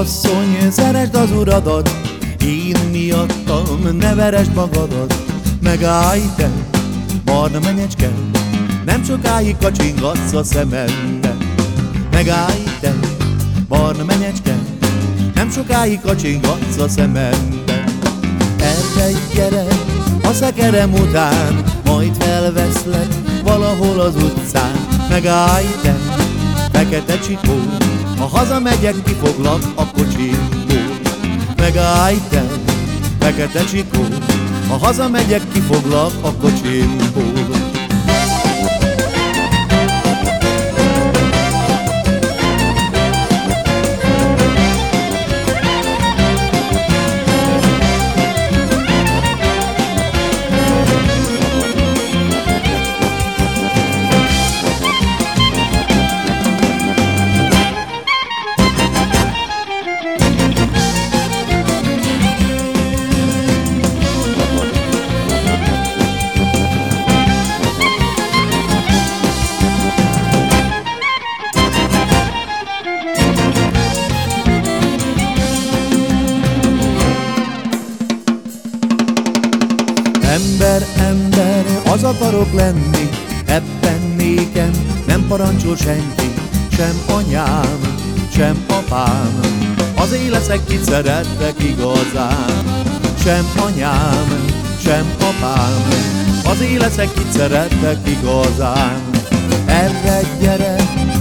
Kisasszony, szeresd az uradat, én miattam ne veresd magadat, megállj te, barna menyecske, nem sokáig kacsingatsz a szemembe. Megállj te, barna menyecske, nem sokáig kacsingatsz a szemembe. Erre gyere, a szekerem után, majd felveszlek valahol az utcán. Megállj te, fekete csikó, ha hazamegyek, kifoglak a kocsimból. Megállj te, fekete csikó, ha hazamegyek, kifoglak a kocsimból. Ember, ember, az akarok lenni, ebben nékem nem parancsol senki, sem anyám, sem apám. Az leszek, kit szerettek igazán, sem anyám, sem apám. Az leszek, kit szerettek igazán. Erre gyere,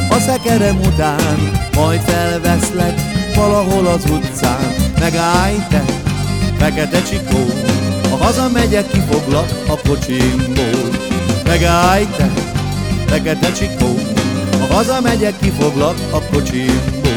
a szekerem után, majd felveszlek valahol az utcán. Megállj te, fekete csikó, hazamegyek, kifoglak a kocsimból. Megállj te, fekete csikó, ha hazamegyek, kifoglak a kocsimból.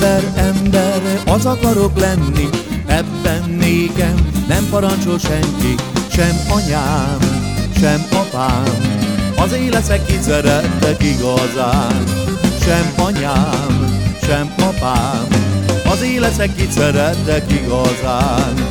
Ember, ember, az akarok lenni, ebben nékem nem parancsol senki, sem anyám, sem apám. Az leszek, kit szerettek igazán, sem anyám, sem apám. Az leszek, kit szerettek igazán.